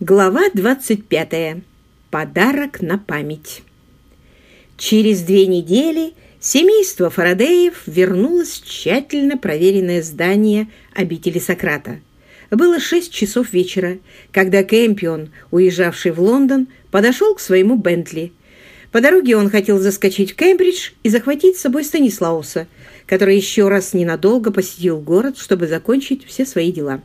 Глава 25. Подарок на память. Через две недели семейство Фарадеев вернулось в тщательно проверенное здание обители Сократа. Было шесть часов вечера, когда Кэмпион, уезжавший в Лондон, подошел к своему Бентли. По дороге он хотел заскочить в Кембридж и захватить с собой Станислауса, который еще раз ненадолго посетил город, чтобы закончить все свои дела.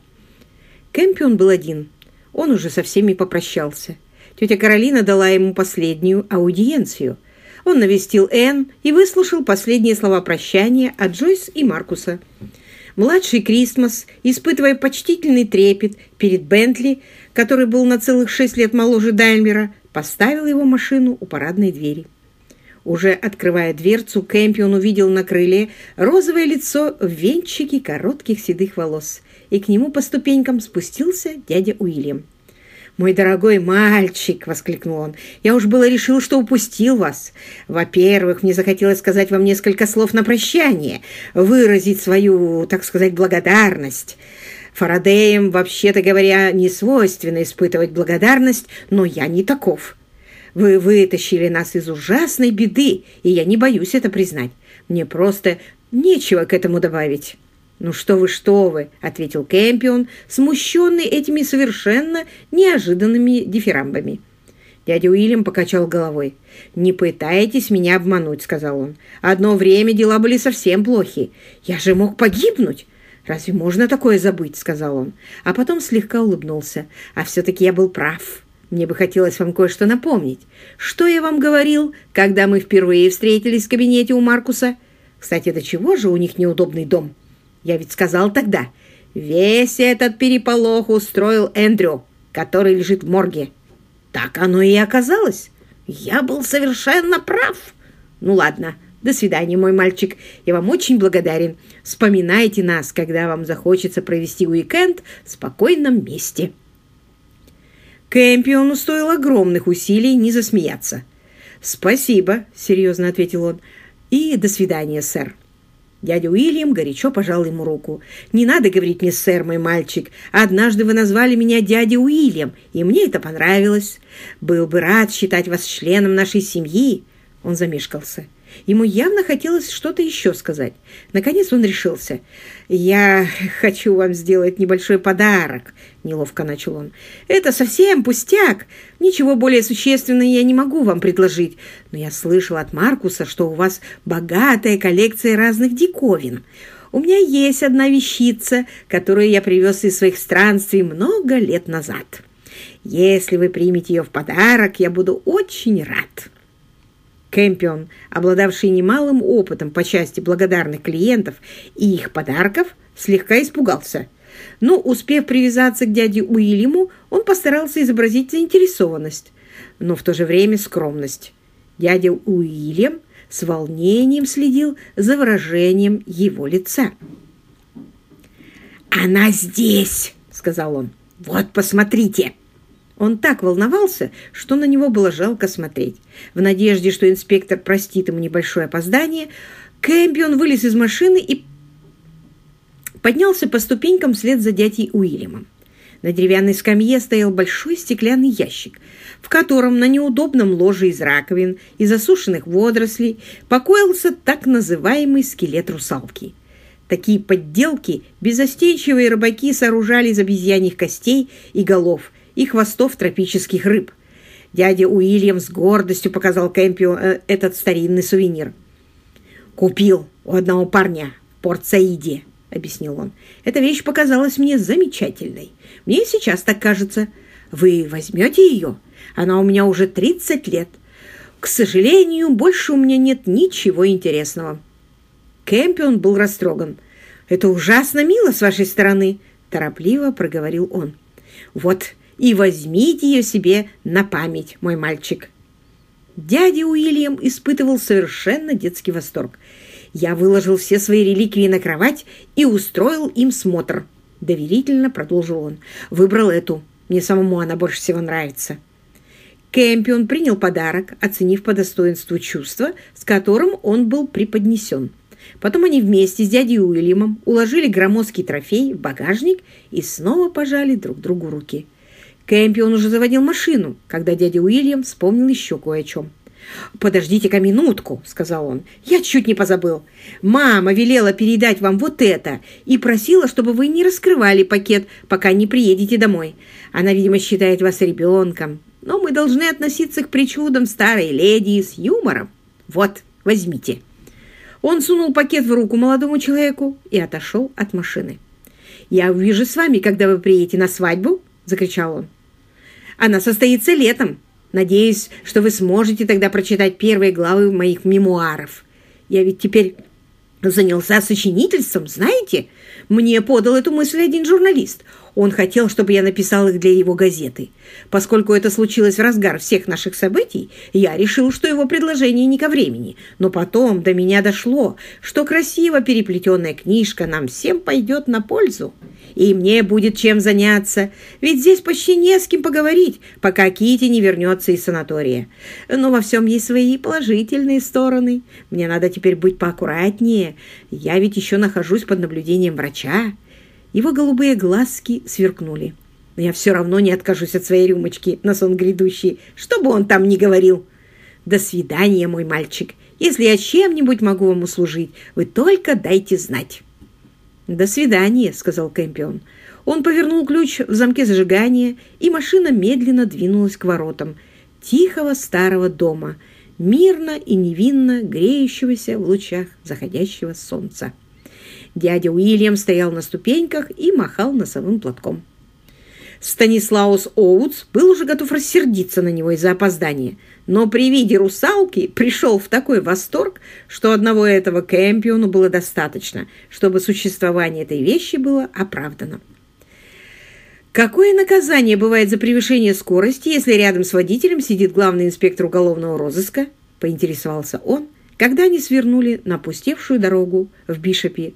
Кэмпион был один – он уже со всеми попрощался. Тетя Каролина дала ему последнюю аудиенцию. Он навестил Энн и выслушал последние слова прощания от Джойс и Маркуса. Младший Кристмас, испытывая почтительный трепет перед Бентли, который был на целых шесть лет моложе Даймлера, поставил его машину у парадной двери. Уже открывая дверцу, Кэмпион увидел на крыле розовое лицо в венчике коротких седых волос, и к нему по ступенькам спустился дядя Уильям. «Мой дорогой мальчик!» — воскликнул он. «Я уж было решил, что упустил вас. Во-первых, мне захотелось сказать вам несколько слов на прощание, выразить свою, так сказать, благодарность. Фарадеям, вообще-то говоря, не свойственно испытывать благодарность, но я не таков. Вы вытащили нас из ужасной беды, и я не боюсь это признать. Мне просто нечего к этому добавить». «Ну что вы, что вы!» — ответил Кэмпион, смущенный этими совершенно неожиданными дифирамбами. Дядя Уильям покачал головой. «Не пытайтесь меня обмануть», — сказал он. «Одно время дела были совсем плохи. Я же мог погибнуть». «Разве можно такое забыть?» — сказал он. А потом слегка улыбнулся. «А все-таки я был прав. Мне бы хотелось вам кое-что напомнить. Что я вам говорил, когда мы впервые встретились в кабинете у Маркуса? Кстати, до чего же у них неудобный дом?» Я ведь сказал тогда, весь этот переполох устроил Эндрю, который лежит в морге. Так оно и оказалось. Я был совершенно прав. Ну ладно, до свидания, мой мальчик. Я вам очень благодарен. Вспоминайте нас, когда вам захочется провести уикенд в спокойном месте. Кэмпиону стоило огромных усилий не засмеяться. «Спасибо», — серьезно ответил он. «И до свидания, сэр». Дядя Уильям горячо пожал ему руку. «Не надо говорить мне, сэр, мой мальчик. Однажды вы назвали меня дядя Уильям, и мне это понравилось. Был бы рад считать вас членом нашей семьи». Он замешкался. Ему явно хотелось что-то еще сказать. Наконец он решился. «Я хочу вам сделать небольшой подарок», — неловко начал он. «Это совсем пустяк. Ничего более существенного я не могу вам предложить. Но я слышал от Маркуса, что у вас богатая коллекция разных диковин. У меня есть одна вещица, которую я привез из своих странствий много лет назад. Если вы примете ее в подарок, я буду очень рад». Кэмпион, обладавший немалым опытом по части благодарных клиентов и их подарков, слегка испугался. Но, успев привязаться к дяде Уильяму, он постарался изобразить заинтересованность, но в то же время скромность. Дядя Уильям с волнением следил за выражением его лица. «Она здесь!» — сказал он. «Вот, посмотрите!» Он так волновался, что на него было жалко смотреть. В надежде, что инспектор простит ему небольшое опоздание, Кэмпион вылез из машины и поднялся по ступенькам вслед за дядей Уильямом. На деревянной скамье стоял большой стеклянный ящик, в котором на неудобном ложе из раковин и засушенных водорослей покоился так называемый скелет русалки. Такие подделки безостенчивые рыбаки сооружали из обезьяньих костей и голов – и хвостов тропических рыб. Дядя Уильям с гордостью показал Кэмпио э, этот старинный сувенир. «Купил у одного парня в Порт-Саиде», — объяснил он. «Эта вещь показалась мне замечательной. Мне сейчас так кажется. Вы возьмете ее? Она у меня уже 30 лет. К сожалению, больше у меня нет ничего интересного». Кэмпион был растроган. «Это ужасно мило с вашей стороны», — торопливо проговорил он. «Вот, и возьмите ее себе на память, мой мальчик». Дядя Уильям испытывал совершенно детский восторг. Я выложил все свои реликвии на кровать и устроил им смотр. Доверительно продолжил он. Выбрал эту. Мне самому она больше всего нравится. Кэмпион принял подарок, оценив по достоинству чувства, с которым он был преподнесен. Потом они вместе с дядей Уильямом уложили громоздкий трофей в багажник и снова пожали друг другу руки. Кэмпион уже заводил машину, когда дядя Уильям вспомнил еще кое о чем. «Подождите-ка минутку», — сказал он. «Я чуть не позабыл. Мама велела передать вам вот это и просила, чтобы вы не раскрывали пакет, пока не приедете домой. Она, видимо, считает вас ребенком. Но мы должны относиться к причудам старой леди с юмором. Вот, возьмите». Он сунул пакет в руку молодому человеку и отошел от машины. «Я увижу с вами, когда вы приедете на свадьбу», — закричал он. «Она состоится летом. Надеюсь, что вы сможете тогда прочитать первые главы моих мемуаров. Я ведь теперь занялся сочинительством, знаете? Мне подал эту мысль один журналист. Он хотел, чтобы я написал их для его газеты. Поскольку это случилось в разгар всех наших событий, я решил, что его предложение не ко времени. Но потом до меня дошло, что красиво переплетенная книжка нам всем пойдет на пользу. И мне будет чем заняться, ведь здесь почти не с кем поговорить, пока Кити не вернется из санатория. Но во всем есть свои положительные стороны. Мне надо теперь быть поаккуратнее. Я ведь еще нахожусь под наблюдением врача. Его голубые глазки сверкнули. Но я все равно не откажусь от своей рюмочки на сон грядущий, что бы он там ни говорил. До свидания, мой мальчик. Если я чем-нибудь могу вам услужить, вы только дайте знать. «До свидания», — сказал Кэмпион. Он повернул ключ в замке зажигания, и машина медленно двинулась к воротам тихого старого дома, мирно и невинно греющегося в лучах заходящего солнца. Дядя Уильям стоял на ступеньках и махал носовым платком. Станислаус Оутс был уже готов рассердиться на него из-за опоздания, но при виде русалки пришел в такой восторг, что одного этого Кэмпиону было достаточно, чтобы существование этой вещи было оправдано. Какое наказание бывает за превышение скорости, если рядом с водителем сидит главный инспектор уголовного розыска? Поинтересовался он, когда они свернули на опустевшую дорогу в Бишопе,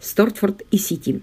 Стортфорд и Сити.